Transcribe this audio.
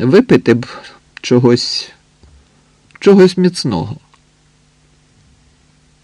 Випити б чогось, чогось міцного.